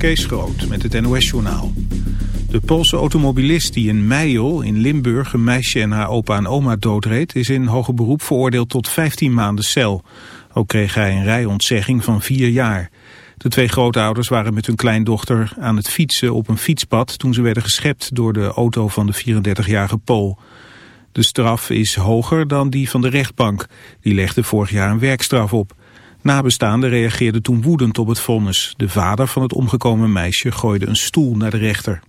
Kees Groot met het NOS-journaal. De Poolse automobilist die in Meijel in Limburg een meisje en haar opa en oma doodreed... is in hoger beroep veroordeeld tot 15 maanden cel. Ook kreeg hij een rijontzegging van vier jaar. De twee grootouders waren met hun kleindochter aan het fietsen op een fietspad... toen ze werden geschept door de auto van de 34-jarige Pool. De straf is hoger dan die van de rechtbank. Die legde vorig jaar een werkstraf op. Nabestaanden reageerden toen woedend op het vonnis. De vader van het omgekomen meisje gooide een stoel naar de rechter.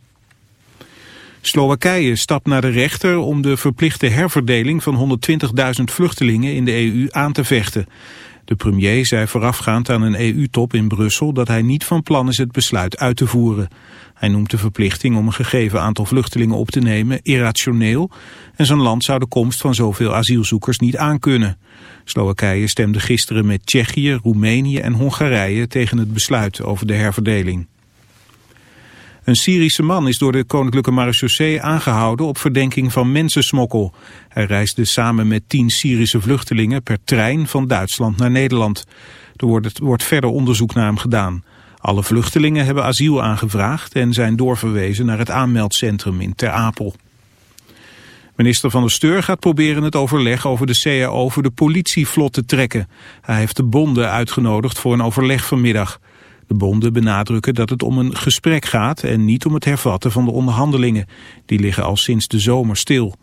Slowakije stapt naar de rechter om de verplichte herverdeling van 120.000 vluchtelingen in de EU aan te vechten. De premier zei voorafgaand aan een EU-top in Brussel dat hij niet van plan is het besluit uit te voeren. Hij noemt de verplichting om een gegeven aantal vluchtelingen op te nemen irrationeel en zijn land zou de komst van zoveel asielzoekers niet aankunnen. Slowakije stemde gisteren met Tsjechië, Roemenië en Hongarije tegen het besluit over de herverdeling. Een Syrische man is door de Koninklijke Marechaussee aangehouden op verdenking van mensensmokkel. Hij reisde samen met tien Syrische vluchtelingen per trein van Duitsland naar Nederland. Er wordt, wordt verder onderzoek naar hem gedaan. Alle vluchtelingen hebben asiel aangevraagd en zijn doorverwezen naar het aanmeldcentrum in Ter Apel. Minister van der Steur gaat proberen het overleg over de CAO voor de politievlot te trekken. Hij heeft de bonden uitgenodigd voor een overleg vanmiddag. De bonden benadrukken dat het om een gesprek gaat en niet om het hervatten van de onderhandelingen. Die liggen al sinds de zomer stil.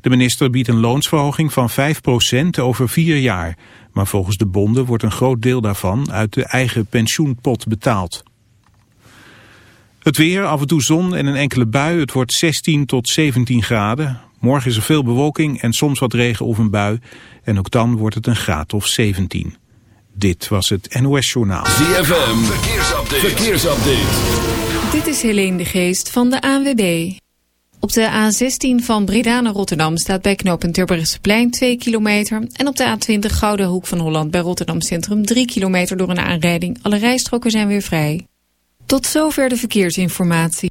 De minister biedt een loonsverhoging van 5% over vier jaar. Maar volgens de bonden wordt een groot deel daarvan uit de eigen pensioenpot betaald. Het weer, af en toe zon en een enkele bui. Het wordt 16 tot 17 graden. Morgen is er veel bewolking en soms wat regen of een bui. En ook dan wordt het een graad of 17. Dit was het NOS Journaal. ZFM, verkeersupdate. verkeersupdate. Dit is Helene de Geest van de ANWB. Op de A16 van Breda naar Rotterdam staat bij knooppunt plein 2 kilometer. En op de A20 Gouden Hoek van Holland bij Rotterdam Centrum 3 kilometer door een aanrijding. Alle rijstroken zijn weer vrij. Tot zover de verkeersinformatie.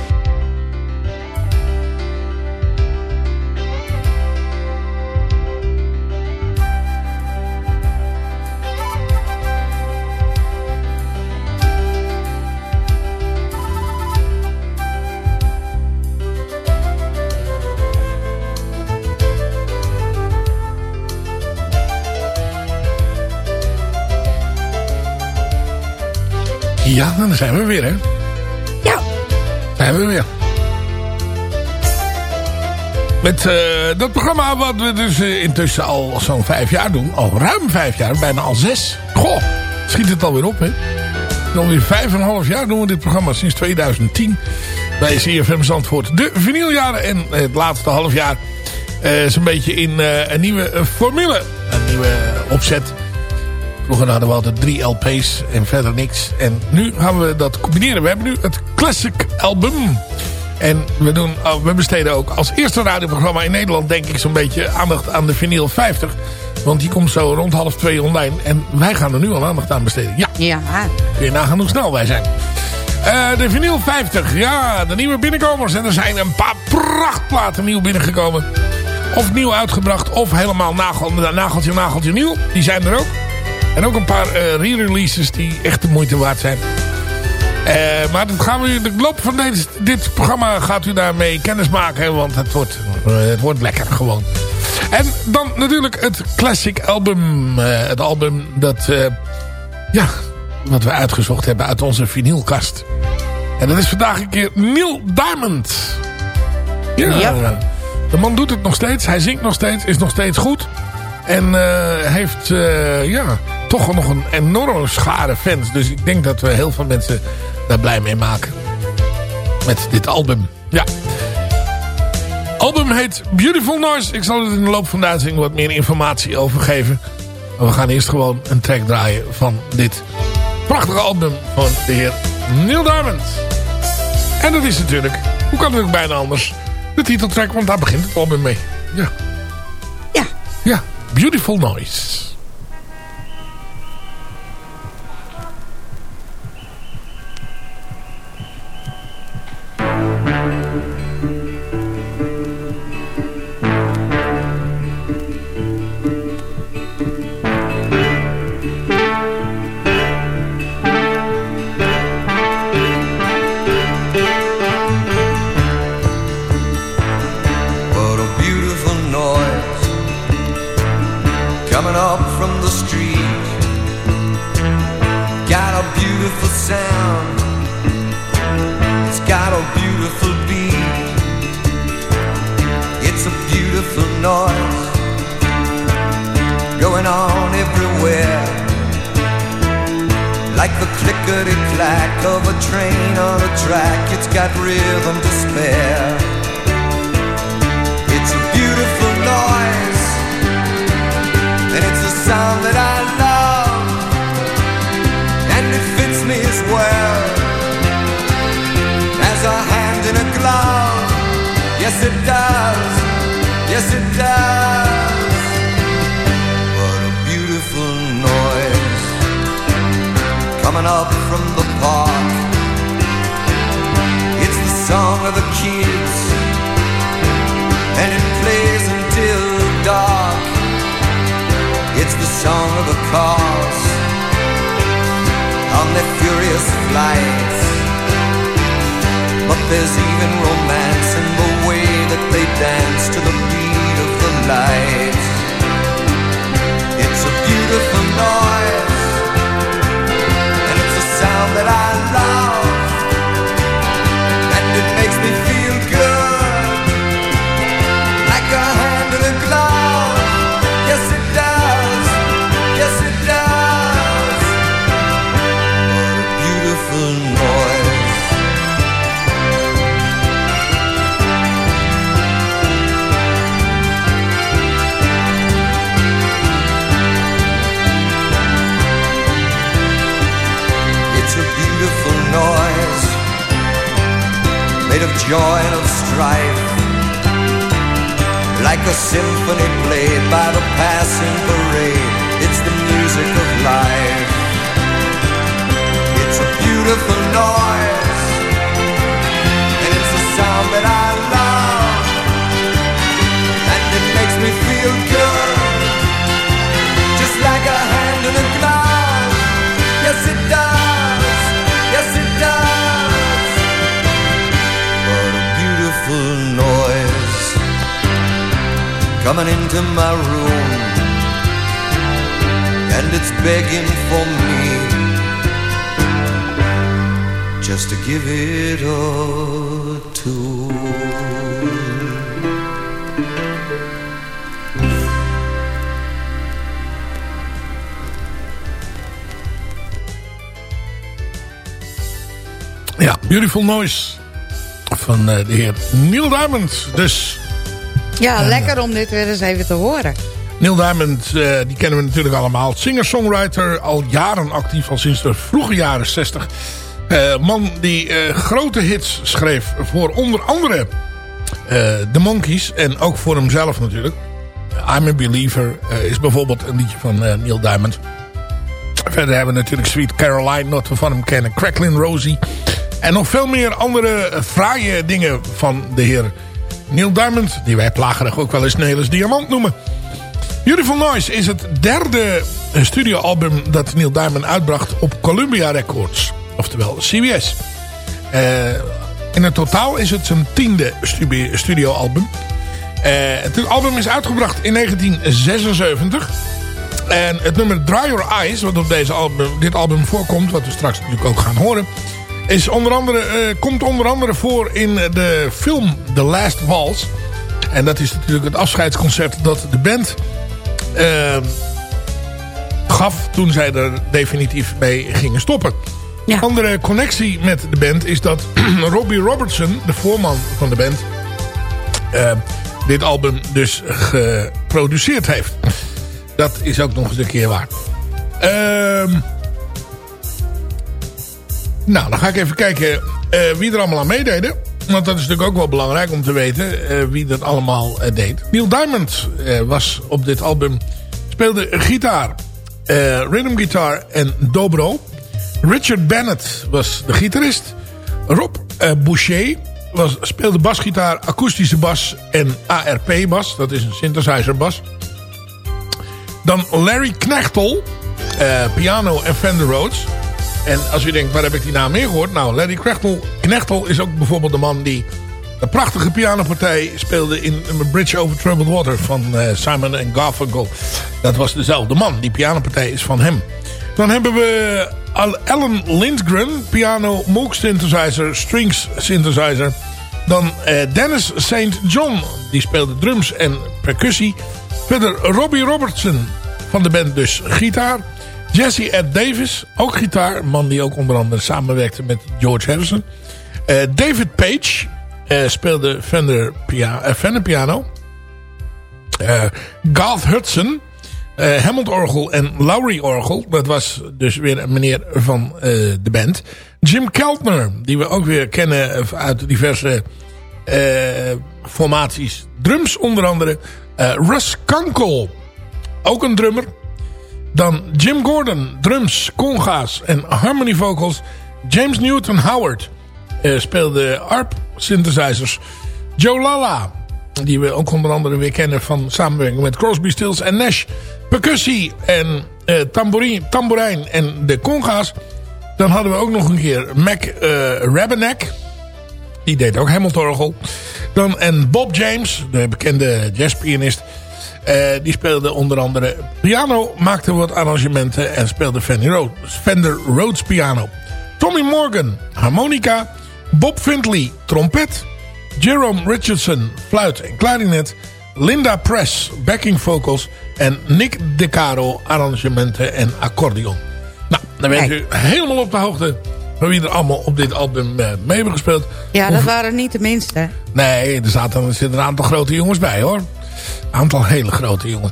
Ja, dan zijn we weer, hè? Ja. Zijn we weer. Met uh, dat programma wat we dus uh, intussen al zo'n vijf jaar doen. Al ruim vijf jaar, bijna al zes. Goh, schiet het alweer op, hè? Alweer vijf en een half jaar doen we dit programma sinds 2010. Bij CFM Zandvoort. De vinyljaren en het laatste half jaar uh, is een beetje in een nieuwe formule. Een nieuwe opzet. Vroeger hadden we altijd drie LP's en verder niks. En nu gaan we dat combineren. We hebben nu het Classic Album. En we, doen, oh, we besteden ook als eerste radioprogramma in Nederland... denk ik zo'n beetje aandacht aan de vinyl 50. Want die komt zo rond half twee online. En wij gaan er nu al aandacht aan besteden. Ja. Ja. Kun je nagaan hoe snel wij zijn. Uh, de vinyl 50. Ja, de nieuwe binnenkomers. En er zijn een paar prachtplaten nieuw binnengekomen. Of nieuw uitgebracht. Of helemaal nagel, nageltje, nageltje nieuw. Die zijn er ook. En ook een paar uh, re-releases die echt de moeite waard zijn. Uh, maar dan gaan we, de loop van dit, dit programma gaat u daarmee kennis maken. Want het wordt, uh, het wordt lekker gewoon. En dan natuurlijk het classic album. het album dat, ja, wat we uitgezocht hebben uit onze vinylkast. En dat is vandaag een keer Neil Diamond. Ja, ja. De man doet het nog steeds. Hij zingt nog steeds. Is nog steeds goed. En heeft ja, toch nog een enorme schare fans. Dus ik denk dat we heel veel mensen daar blij mee maken. Met dit album. Ja. album heet Beautiful Noise. Ik zal er in de loop van de uitzending wat meer informatie over geven. Maar we gaan eerst gewoon een track draaien van dit prachtige album van de heer Neil Diamond. En dat is natuurlijk, hoe kan het ook bijna anders, de titeltrack, want daar begint het album mee. Ja. Ja. Ja, Beautiful Noise. lights. But there's even romance in the way that they dance to the beat of the lights. Joy and of strife. Like a symphony played by the passing parade, it's the music of life. It's a beautiful noise, and it's a sound that I love, and it makes me feel good, just like a hand in a glove. Yes, it does. Coming into my room, and it's begging for me just to give it a tune. Ja, Beautiful Noise van uh, de heer Neil Diamond. Dus, ja, uh, lekker om dit weer eens even te horen. Neil Diamond, uh, die kennen we natuurlijk allemaal. Singer-songwriter, al jaren actief, al sinds de vroege jaren 60. man die grote hits schreef voor onder andere The Monkeys. En ook voor hemzelf natuurlijk. I'm a Believer is bijvoorbeeld een liedje van Neil Diamond. Verder hebben we natuurlijk Sweet Caroline, wat we van hem kennen. Cracklin' Rosie. En nog veel meer andere fraaie dingen van de heer Neil Diamond. Die wij plagerig ook wel eens Nelis Diamant noemen. Beautiful Noise is het derde eh, studioalbum dat Neil Diamond uitbracht op Columbia Records. Oftewel CBS. Uh, in het totaal is het zijn tiende studioalbum. Uh, het album is uitgebracht in 1976. En het nummer Dry Your Eyes, wat op deze album, dit album voorkomt... wat we straks natuurlijk ook gaan horen... Is onder andere, uh, komt onder andere voor in de film The Last Waltz. En dat is natuurlijk het afscheidsconcert dat de band uh, gaf toen zij er definitief mee gingen stoppen. Ja. Een andere connectie met de band is dat Robbie Robertson, de voorman van de band, uh, dit album dus geproduceerd heeft. Dat is ook nog eens een keer waar. Ehm nou, dan ga ik even kijken uh, wie er allemaal aan meededen. Want dat is natuurlijk ook wel belangrijk om te weten uh, wie dat allemaal uh, deed. Neil Diamond was op dit album, speelde gitaar, rhythm guitar en dobro. Richard Bennett was de gitarist. Rob Boucher was, speelde basgitaar, akoestische bas en ARP bas. Dat is een synthesizer bas. Dan Larry Knechtel, piano en Fender Rhodes. En als u denkt, waar heb ik die naam meer gehoord? Nou, Larry Knechtel, is ook bijvoorbeeld de man die... een prachtige pianopartij speelde in Bridge Over Troubled Water van uh, Simon Garfunkel. Dat was dezelfde man. Die pianopartij is van hem. Dan hebben we Alan Lindgren, piano, Moog synthesizer, strings synthesizer. Dan uh, Dennis St. John, die speelde drums en percussie. Verder Robbie Robertson van de band dus gitaar. Jesse Ed Davis, ook gitaar. Man die ook onder andere samenwerkte met George Harrison. Uh, David Page uh, speelde Fender, pia uh, Fender piano. Garth Hudson, Hammond orgel en Lowry orgel. Dat was dus weer een meneer van de band. Jim Keltner, die we ook weer kennen uit diverse formaties. Drums onder andere. Russ Kunkel, ook een drummer. Dan Jim Gordon, drums, conga's en harmony vocals. James Newton Howard uh, speelde ARP synthesizers. Joe Lala, die we ook onder andere weer kennen van samenwerking met Crosby, Stills en Nash. Percussie en uh, tambourine, tambourijn en de conga's. Dan hadden we ook nog een keer Mac uh. Die deed ook Hamilton Dan en Bob James, de bekende jazzpianist. Uh, die speelde onder andere piano, maakte wat arrangementen en speelde Fender Rhodes, Fender Rhodes piano. Tommy Morgan, harmonica. Bob Findley, trompet. Jerome Richardson, fluit en klarinet. Linda Press, backing vocals. En Nick DeCaro, arrangementen en accordeon. Nou, dan bent u helemaal op de hoogte van wie er allemaal op dit album uh, mee hebben gespeeld. Ja, dat waren niet de minste. Nee, er, zaten, er zitten een aantal grote jongens bij hoor aantal hele grote jongens.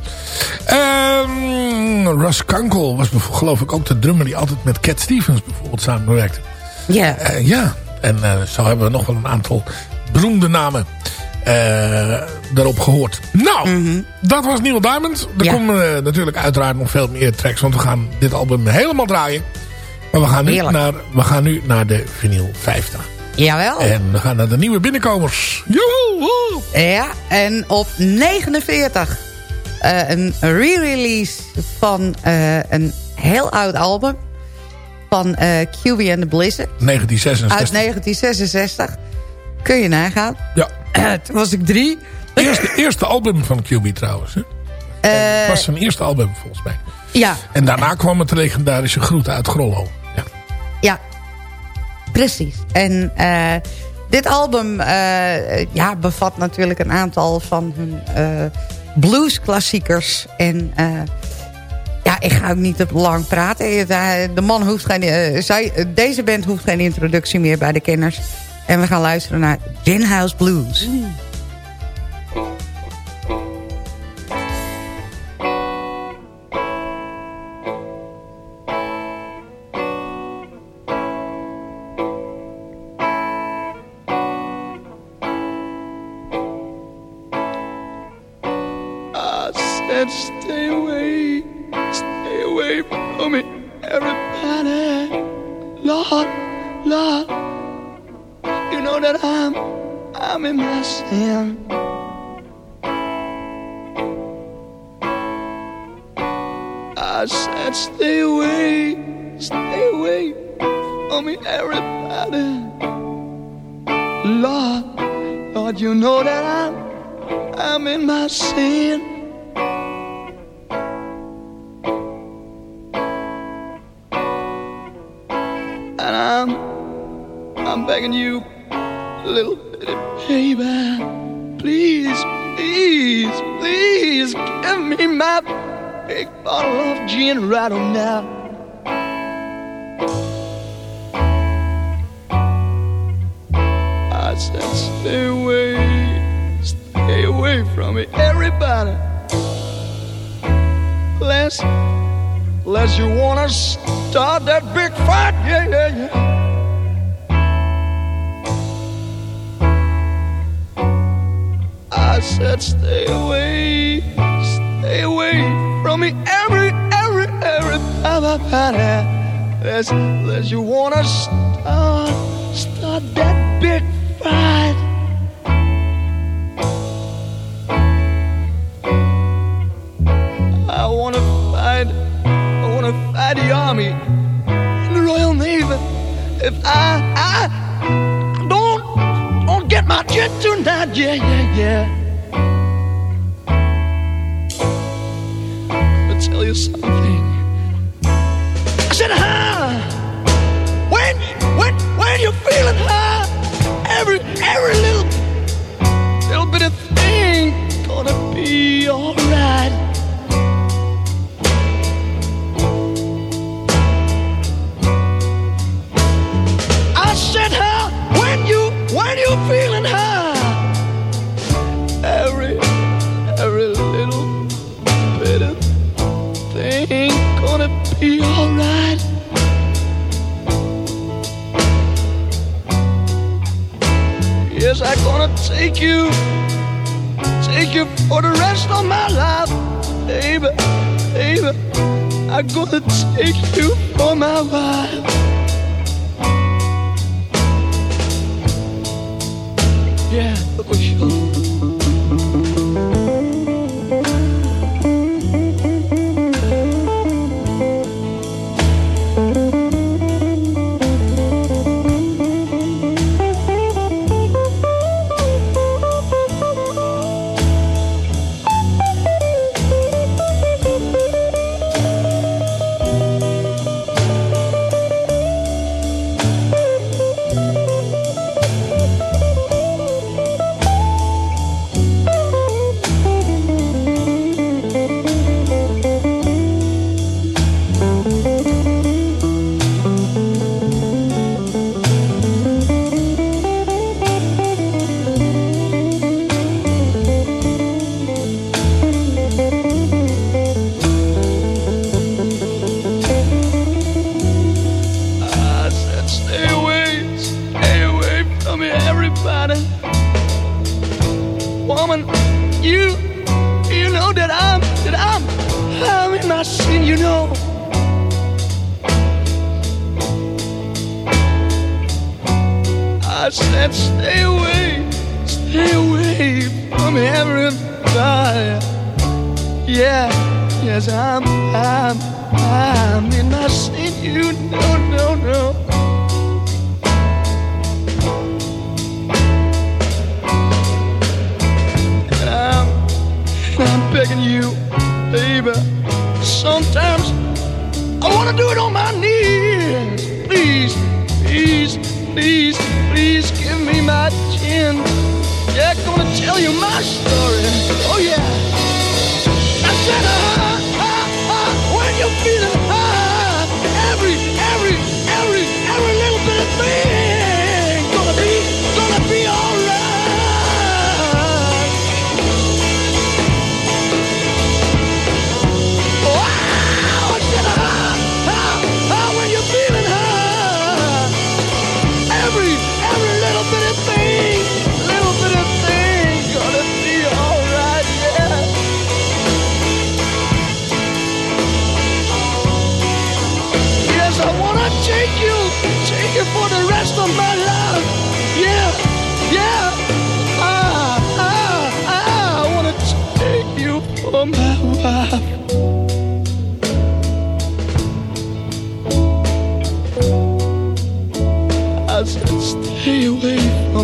Um, Russ Kunkel was geloof ik ook de drummer die altijd met Cat Stevens bijvoorbeeld samenwerkte. Ja. Uh, ja, en uh, zo hebben we nog wel een aantal beroemde namen uh, daarop gehoord. Nou, mm dat was Neil Diamond. Er ja. komen natuurlijk uiteraard nog veel meer tracks, want we gaan dit album helemaal draaien. Maar we gaan nu, naar, we gaan nu naar de vinyl 50. Jawel. En we gaan naar de nieuwe binnenkomers. Joehoe! Ja, en op 49 uh, een re-release van uh, een heel oud album. Van uh, QB and the Blizzard. 1966. Uit 1966. Kun je nagaan. Ja. Toen was ik drie. Eerste, eerste album van QB trouwens. Hè? Het was zijn eerste album volgens mij. Ja. En daarna kwam het legendarische Groet uit Grollo. Precies. En uh, dit album uh, ja, bevat natuurlijk een aantal van hun uh, bluesklassiekers. En ja, ik ga ook niet te lang praten. De man hoeft geen, zij, deze band hoeft geen introductie meer bij de kenners. En we gaan luisteren naar Gin House Blues. Mm. Away from me, everybody. Lord, Lord, you know that I'm, I'm in my sin. And I'm, I'm begging you, little bitty baby, please, please, please give me my big bottle of gin right on now. Everybody. Unless, unless you wanna start that big fight, yeah, yeah, yeah. I said, stay away, stay away from me, every, every, every, everybody. Unless, unless you wanna start, start that big fight. The army and the Royal Navy. If I, I don't, don't get my jet tonight, yeah, yeah, yeah. I'll tell you something. I said, huh? When, when, when you're feeling high, every, every little, little bit of thing gonna be alright. When you feeling high, every, every little bit of thing gonna be alright. Yes, I'm gonna take you, take you for the rest of my life, baby, baby. I'm gonna take you for my wife.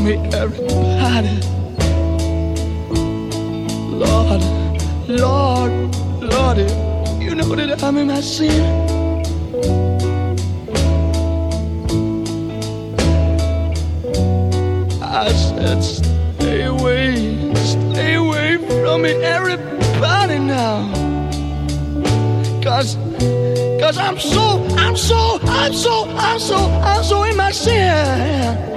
Me, everybody. Lord, Lord, Lordy, you know that I'm in my sin. I said, stay away, stay away from me, everybody now. Cause, cause I'm so, I'm so, I'm so, I'm so, I'm so in my sin.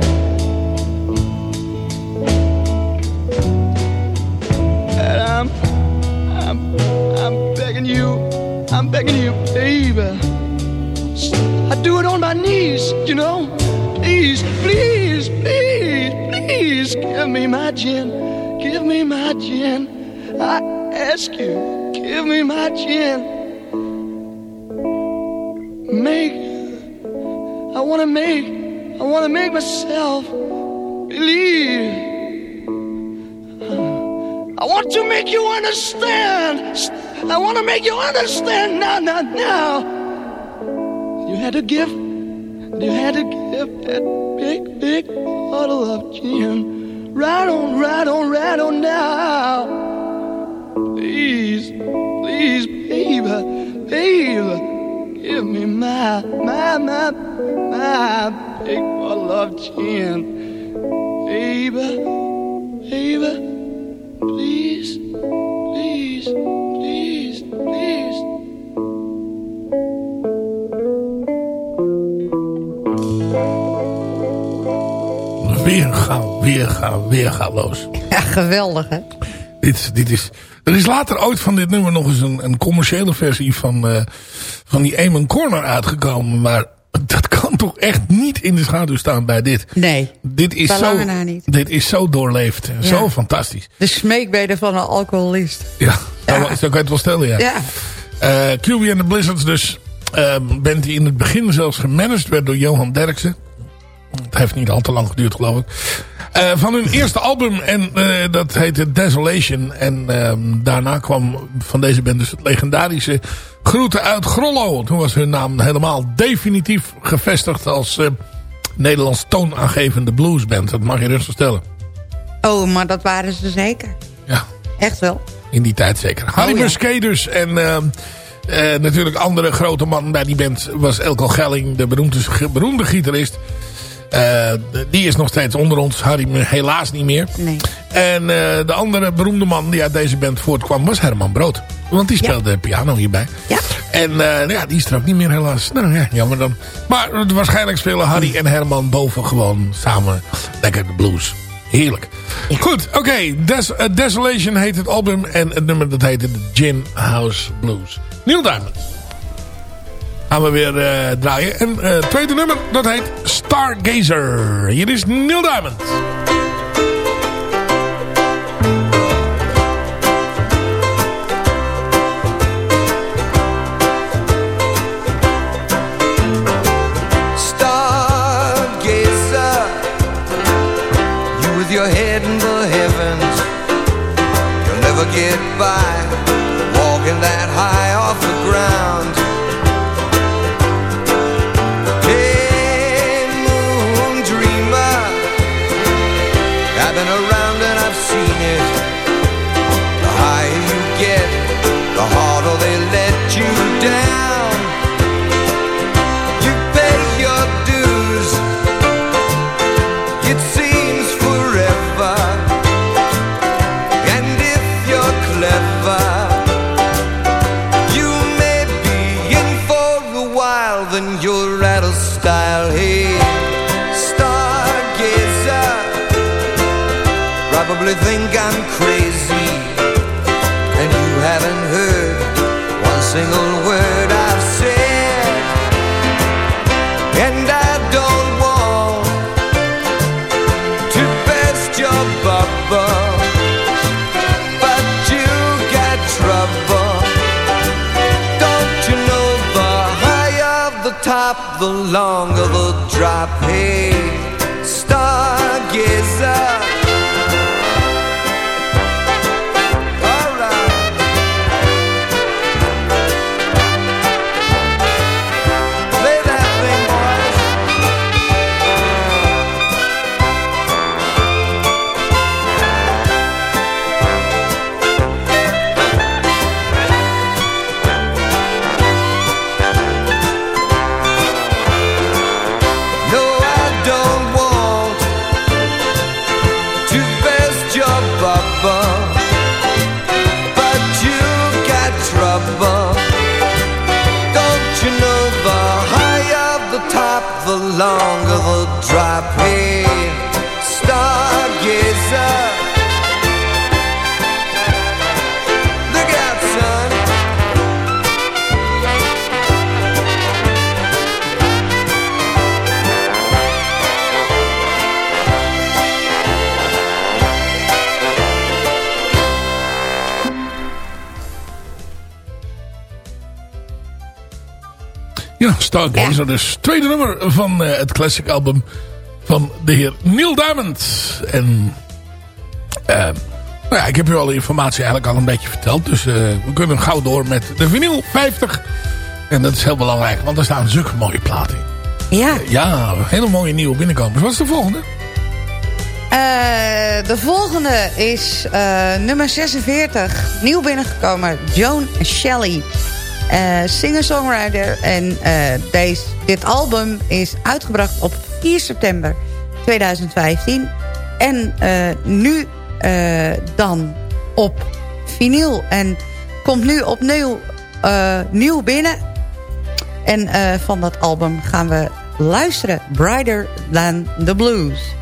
I'm begging you, baby. I do it on my knees, you know. Please, please, please, please, give me my gin, give me my gin. I ask you, give me my gin. Make, I wanna make, I wanna make myself believe. I want to make you understand. I want to make you understand now, now, now. You had to give, you had to give that big, big bottle of gin. Right on, right on, right on now. Please, please, baby, baby, give me my, my, my, my big bottle of gin. Baby, baby. Please, please, please, please. Weer gaan, weer gaan, weer gaan los. Ja, geweldig, hè? Dit, dit is, er is later ooit van dit nummer nog eens een, een commerciële versie van, uh, van die Eamon Corner uitgekomen. Maar dat kan toch echt niet in de schaduw staan bij dit. Nee, dit is zo, niet. Dit is zo doorleefd. Ja. Zo fantastisch. De smeekbeden van een alcoholist. Ja, ja. Zo, zo kan je het wel stellen, ja. ja. Uh, QB and the Blizzards dus. Uh, band die in het begin zelfs gemanaged werd door Johan Derksen. Het heeft niet al te lang geduurd, geloof ik. Uh, van hun eerste album, en uh, dat heette Desolation. En uh, daarna kwam van deze band dus het legendarische Groeten uit Grollo. Toen was hun naam helemaal definitief gevestigd als Nederlands toonaangevende bluesband. Dat mag je rustig stellen. Oh, maar dat waren ze zeker. Ja. Echt wel. In die tijd zeker. Harry oh, ja. Musquet dus. En natuurlijk andere grote man bij die band was Elko Gelling. De beroemde, beroemde gitarist. Uh, die is nog steeds onder ons. Harry helaas niet meer. Nee. En uh, de andere beroemde man die uit deze band voortkwam was Herman Brood. Want die speelde ja. piano hierbij. Ja. En uh, ja, die is er ook niet meer helaas. Nou ja, jammer dan. Maar waarschijnlijk spelen Harry en Herman boven gewoon samen lekker de blues. Heerlijk. Ja. Goed, oké. Okay. Des Desolation heet het album. En het nummer dat heette The Gin House Blues. Neil Diamond gaan we weer uh, draaien. En het tweede nummer, dat heet Stargazer. Hier is Neil Diamond. Stargazer, you with your head in the heavens, you'll never get by walking that high top The longer the drop Hey, Ja, Stargazer, dus tweede nummer van eh, het classic album van de heer Neil Diamond. En eh, nou ja, ik heb u alle informatie eigenlijk al een beetje verteld. Dus eh, we kunnen gauw door met de vinyl 50. En dat is heel belangrijk, want er staan zulke mooie platen in. Ja, Ja, hele mooie nieuwe binnenkomers. Wat is de volgende? De volgende is nummer 46. Nieuw binnengekomen. Joan Shelley. Eh Singer-songwriter. En eh, deze, dit album is uitgebracht op 4 september 2015. En eh, nu dan op vinyl. En komt nu opnieuw nieuw binnen. En van dat album gaan we luisteren. Brighter Than the Blues.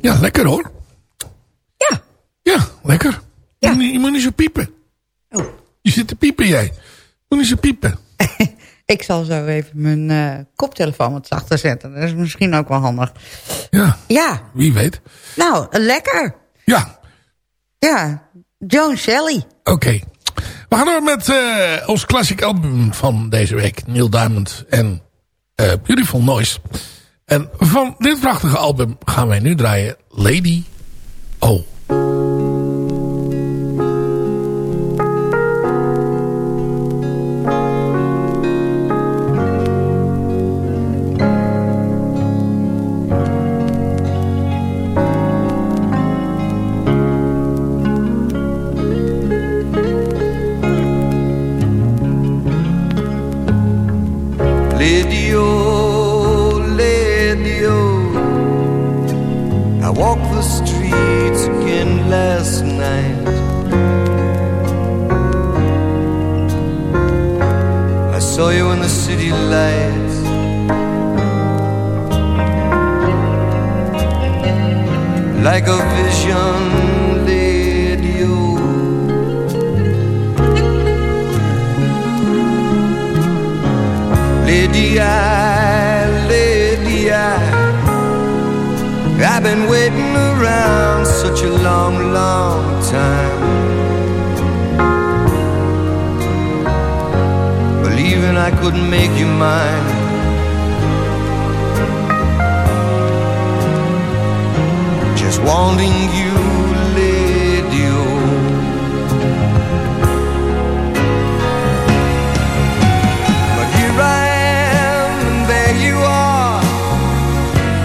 Ja, lekker hoor. Ja. Ja, lekker. Ja. Je, moet niet- je moet niet zo piepen. Oh. Je zit te piepen jij. Je moet niet zo piepen. Ik zal zo even mijn eh, koptelefoon wat zachter zetten. Dat is misschien ook wel handig. Ja, Ja, wie weet. nou, lekker. Ja, Ja, Joan Shelley. oké. We gaan door met eh, ons classic album van deze week. Neil Diamond en eh, Beautiful Noise. En van dit prachtige album gaan wij nu draaien Lady O.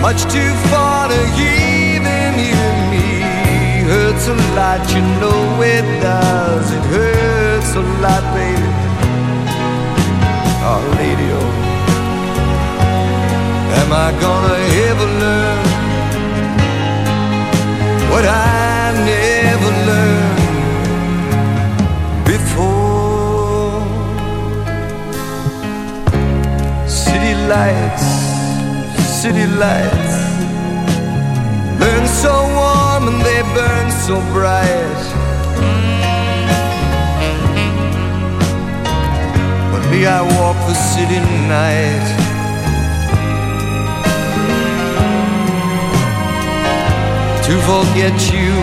much too far to even hear me. Hurts a lot, you know it does. It hurts a lot, baby. Oh, lady, oh. Am I gonna ever learn what I never learned before? City lights, city lights so warm and they burn so bright. Mm. But me, I walk the city night. To forget you,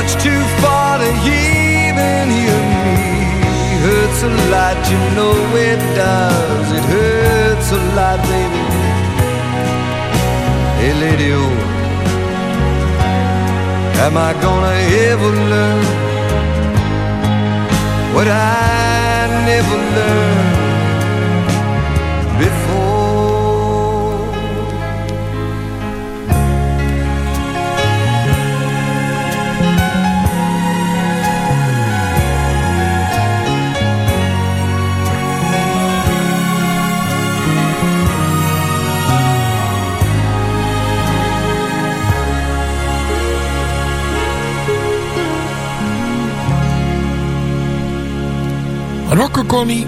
much too far to even hear me. Hurts a lot, you know it does. It hurts a lot, baby. Hey, lady, oh, am I gonna ever learn what I never learned before? Rocken kon hij.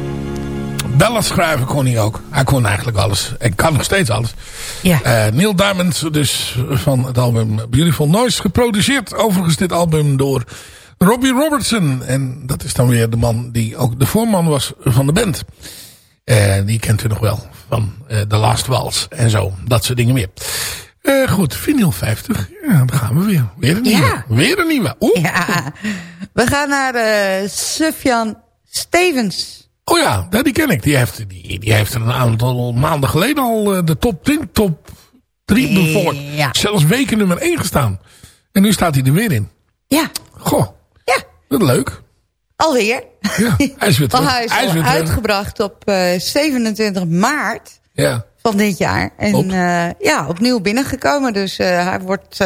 Bellen schrijven kon hij ook. Hij kon eigenlijk alles. En kan nog steeds alles. Ja. Eh, Neil Diamond dus van het album Beautiful Noise. Geproduceerd overigens dit album door Robbie Robertson. En dat is dan weer de man die ook de voorman was van de band. Eh, die kent u nog wel. Van eh The Last Waltz en zo. Dat soort dingen meer. Goed, vinyl 50. Ja, dan gaan we weer. Weer een nieuwe. Ja. Weer een nieuwe. Oeh. Ja, we gaan naar Sufjan Stevens. Oh ja, die ken ik. Die heeft, die, die heeft er een aantal maanden geleden al eh, de top 10, top 3 bijvoorbeeld. Ja. Zelfs weken nummer 1 gestaan. En nu staat hij er weer in. Ja, Goh, ja, wat leuk. alweer. Ja, hij is weer terug. hij is Hij is al weer terug. uitgebracht op eh, 27 maart Ja. van dit jaar. En eh, ja, opnieuw binnengekomen. Dus eh, hij wordt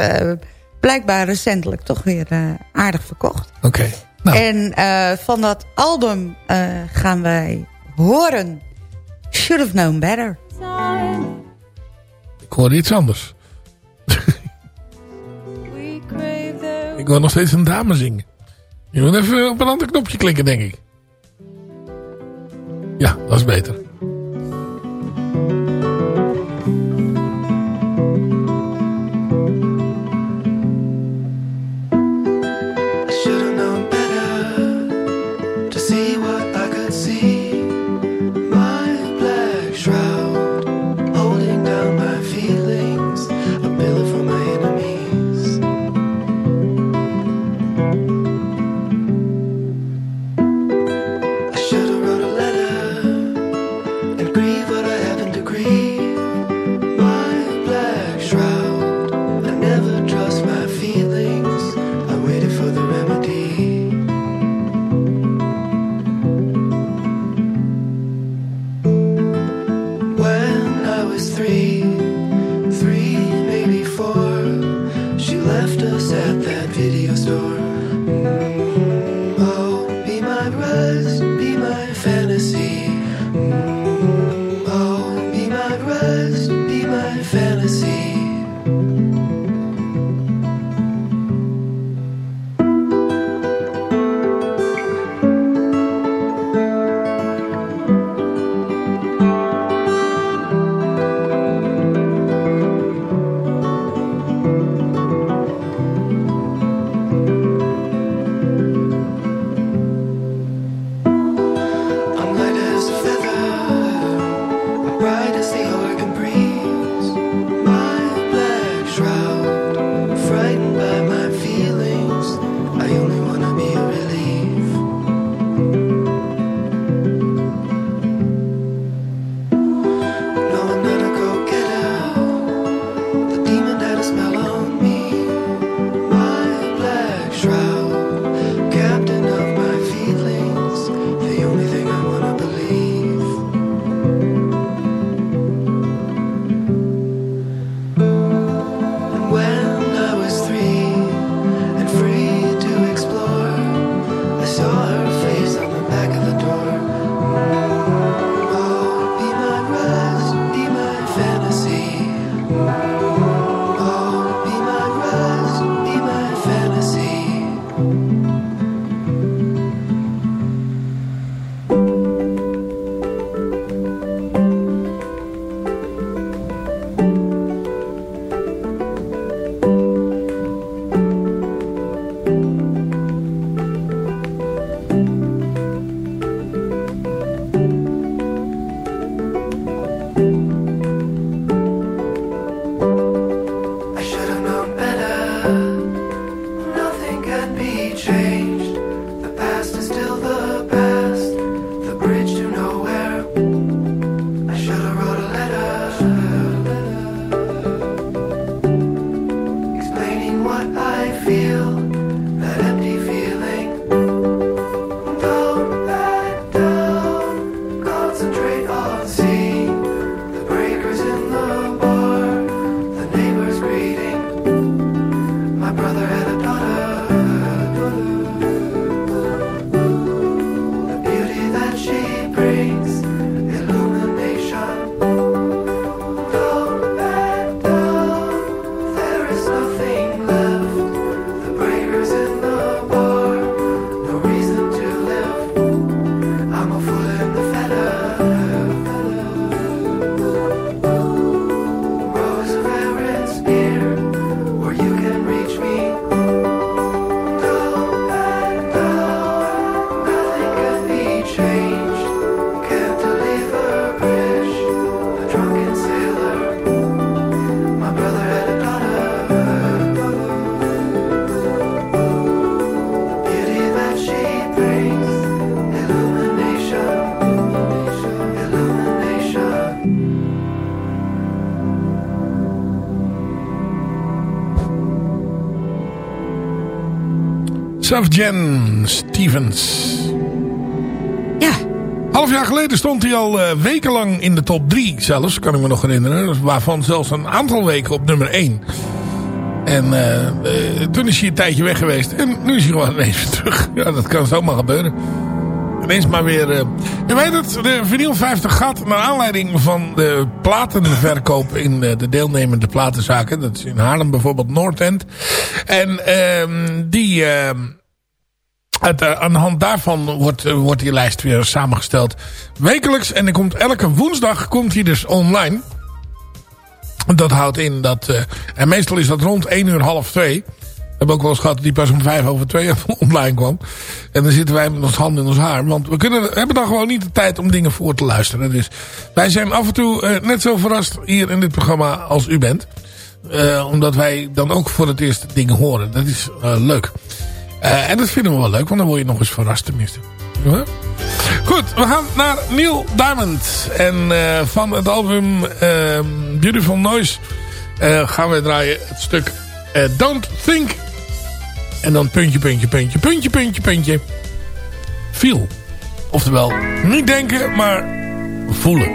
blijkbaar recentelijk toch weer aardig verkocht. Oké. Nou. En eh, van dat album eh, gaan wij horen. Should have known better. Ik hoor iets anders. ik hoor nog steeds een dame zingen. Je moet even op een ander knopje klikken, denk ik. Ja, dat is beter. of Jen Stevens. Ja. Half jaar geleden stond hij al eh, wekenlang in de top 3 zelfs, kan ik me nog herinneren. Waarvan zelfs een aantal weken op nummer 1. En eh, eh, toen is hij een tijdje weg geweest. En nu is hij gewoon ineens weer terug. Ja, dat kan zomaar gebeuren. Ineens maar weer... je weet het, de Vinyl 50 gaat naar aanleiding van de platenverkoop in de, deelnemende platenzaken. Dat is in Haarlem bijvoorbeeld Noordend. En ehm, die ehm, eh, aan de hand daarvan wordt, eh, wordt die lijst weer samengesteld wekelijks. En komt elke woensdag komt hij dus online. Dat houdt in dat... eh, en meestal is dat rond 1 uur half 2. We hebben ook wel eens gehad dat die pas om 5 over 2 online kwam. En dan zitten wij met ons hand in ons haar. Want we kunnen, hebben dan gewoon niet de tijd om dingen voor te luisteren. Dus wij zijn af en toe net zo verrast hier in dit programma als u bent. Omdat wij dan ook voor het eerst dingen horen. Dat is leuk. Eh, en dat vinden we wel leuk, want dan word je nog eens verrast tenminste. Goed, we gaan naar Neil Diamond. En eh, van het album ehm, Beautiful Noise eh, gaan we draaien het stuk Don't Think. En dan puntje, puntje, puntje, puntje, puntje, puntje. Feel. Oftewel, niet denken, maar voelen.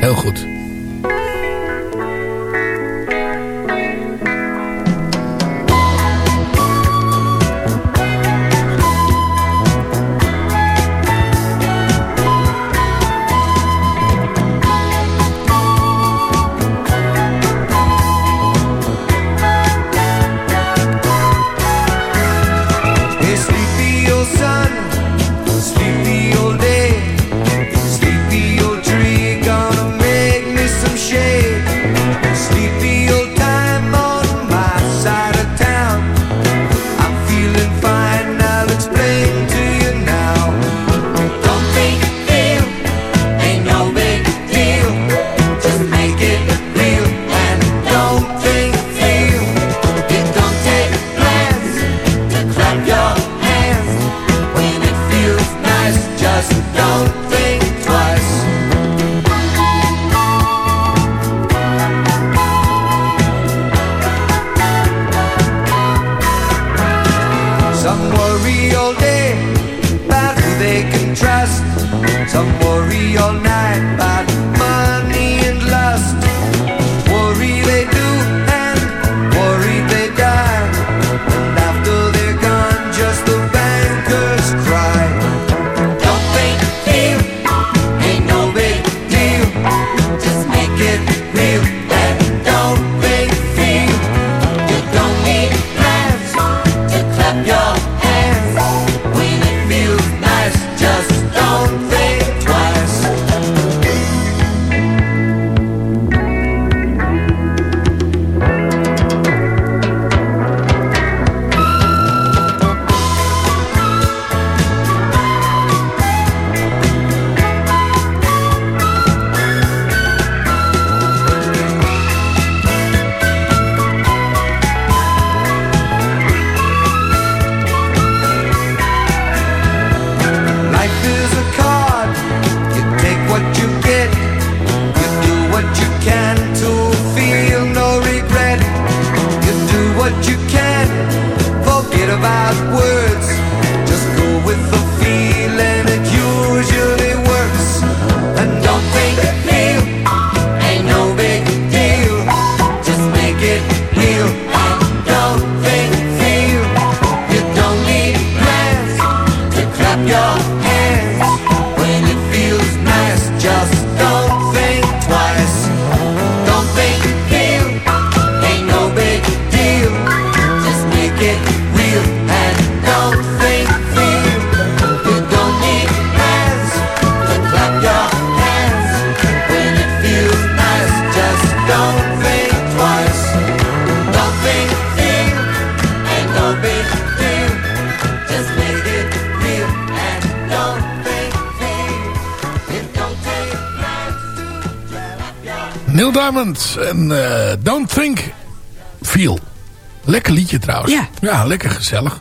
Heel goed. Ja. Ja, lekker gezellig.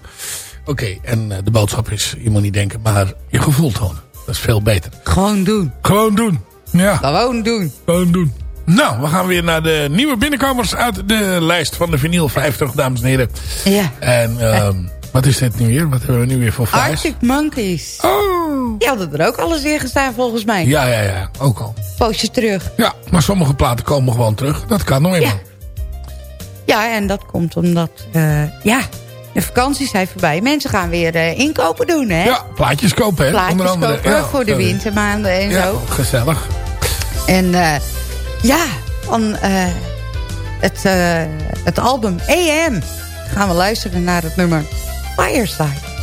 Oké, en eh, de boodschap is, je moet niet denken, maar je gevoel tonen. Dat is veel beter. Gewoon doen. Gewoon doen. Ja, Gewoon doen. gewoon doen. Nou, we gaan weer naar de nieuwe binnenkomers uit de lijst van de vinyl 50, dames en heren. Ja. En ehm, wat is dit nu weer? Wat hebben we nu weer voor flyers? Arctic Monkeys. Oh! Die hadden er ook alles in gestaan volgens mij. Ja, ja, ja. Ook al. Poosje terug. Ja, maar sommige platen komen gewoon terug. Dat kan nog eenmaal. Ja, en dat komt omdat... eh, ja, De vakanties zijn voorbij. Mensen gaan weer eh, inkopen doen, hè? Ja, plaatjes kopen, hè? Plaatjes Onder andere. kopen Ja, voor de wintermaanden en Ja, zo. gezellig. En eh, ja, van eh, het, het album AM gaan we luisteren naar het nummer Fireside.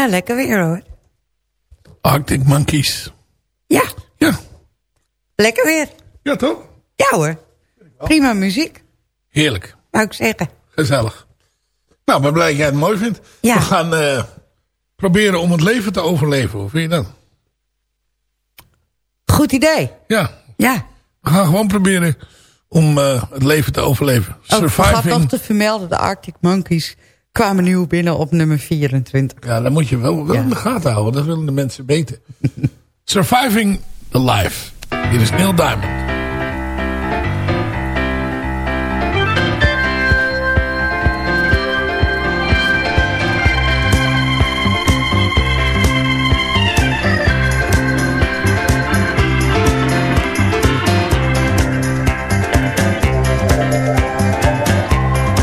Ja, lekker weer hoor. Arctic Monkeys. Ja, Ja. lekker weer. Ja, toch? Ja hoor. Prima muziek, Heerlijk. zou ik zeggen. Gezellig. Nou, ik ben blij dat jij het mooi vindt. Ja. We gaan eh, proberen om het leven te overleven. Hoe vind je dat? Goed idee. Ja. Ja. We gaan gewoon proberen om eh, het leven te overleven. Ook vergat nog Surviving. te vermelden, de Arctic Monkeys kwamen nieuw binnen op nummer 24. Ja, dat moet je wel, wel Ja. in de gaten houden. Dat willen de mensen weten. Surviving the Life. Hier is Neil Diamond.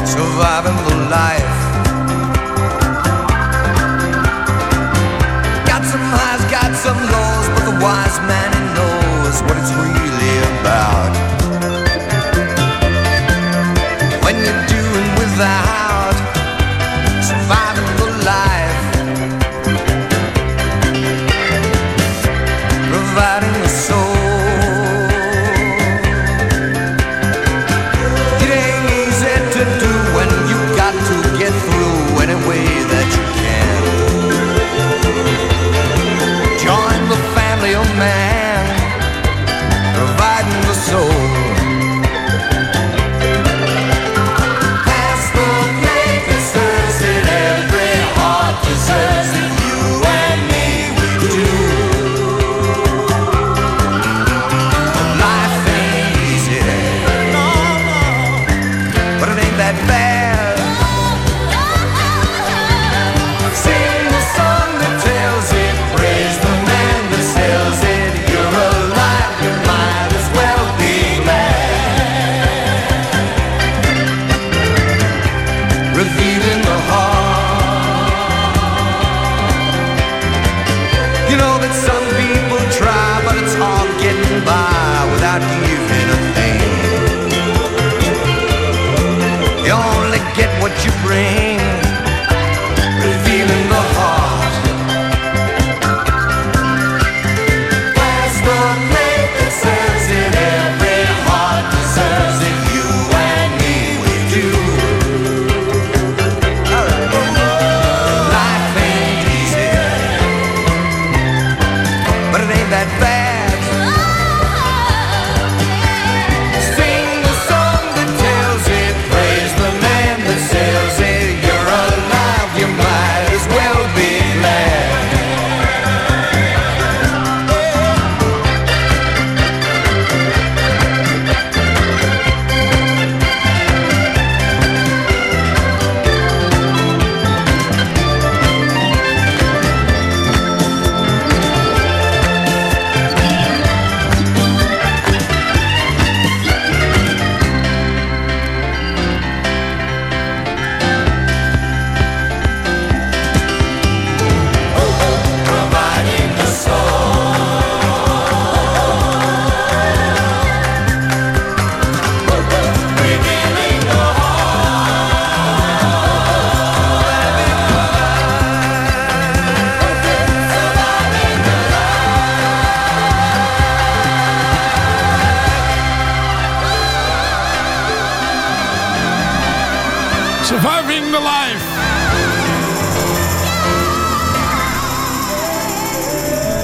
surviving the life.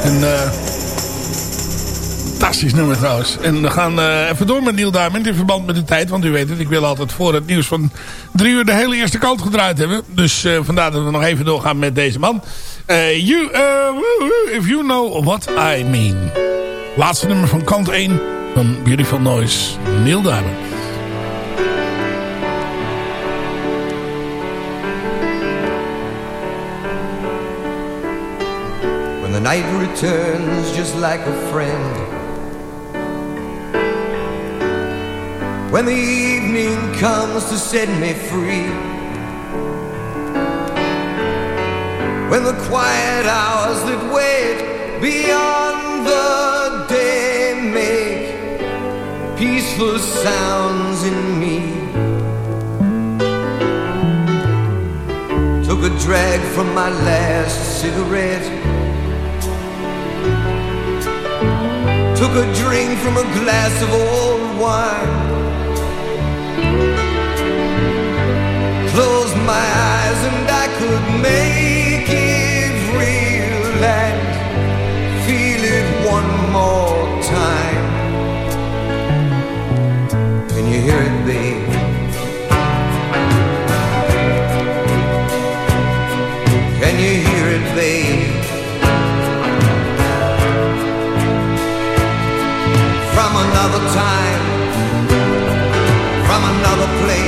En eh fantastisch nummer trouwens. En we gaan eh, even door met Neil Diamond in verband met de tijd. Want u weet het, ik wil altijd voor het nieuws van drie uur de hele eerste kant gedraaid hebben. Dus eh, vandaar dat we nog even doorgaan met deze man. You, if you know what I mean. Laatste nummer van kant 1 van Beautiful Noise, Neil Diamond. When the night returns just like a friend. When the evening comes to set me free. When the quiet hours that wait beyond the day make peaceful sounds in me. Took a drag from my last cigarette. Took a drink from a glass of old wine. Closed my eyes and I could make a place.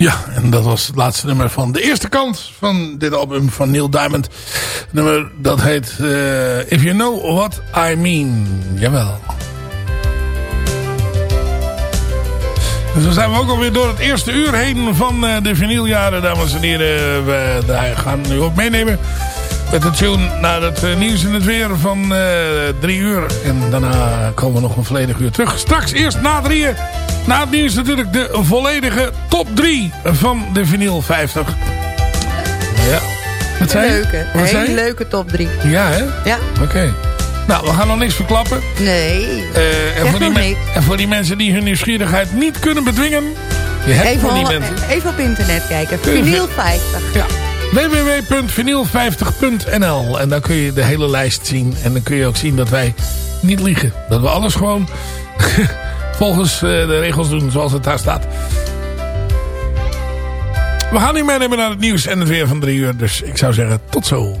Ja, en dat was het laatste nummer van de eerste kant van dit album van Neil Diamond. Nummer dat heet eh, If You Know What I Mean. Jawel. Dus dan zijn we ook alweer door het eerste uur heen van eh, de vinyljaren, dames en heren. We daar gaan nu ook meenemen met de tune naar het eh, nieuws en het weer van eh, drie uur. En daarna komen we nog een volledig uur terug. Straks eerst na drieën. Na het nieuws natuurlijk de volledige top 3 van de vinyl 50. Ja. Wat zei? Leuke, Wat zei hele je? leuke top 3. Ja, hè? Ja. Oké. Nou, we gaan nog niks verklappen. Nee. Eh, en, voor die niks. en voor die mensen die hun nieuwsgierigheid niet kunnen bedwingen. Je hebt Even, voor die mensen. even op internet kijken. Vinyl 50. Ja. www.vinyl50.nl En daar kun je de hele lijst zien. En dan kun je ook zien dat wij niet liegen. Dat we alles gewoon volgens eh, de regels doen zoals het daar staat. We gaan nu meenemen naar het nieuws en het weer van drie uur. Dus ik zou zeggen, tot zo.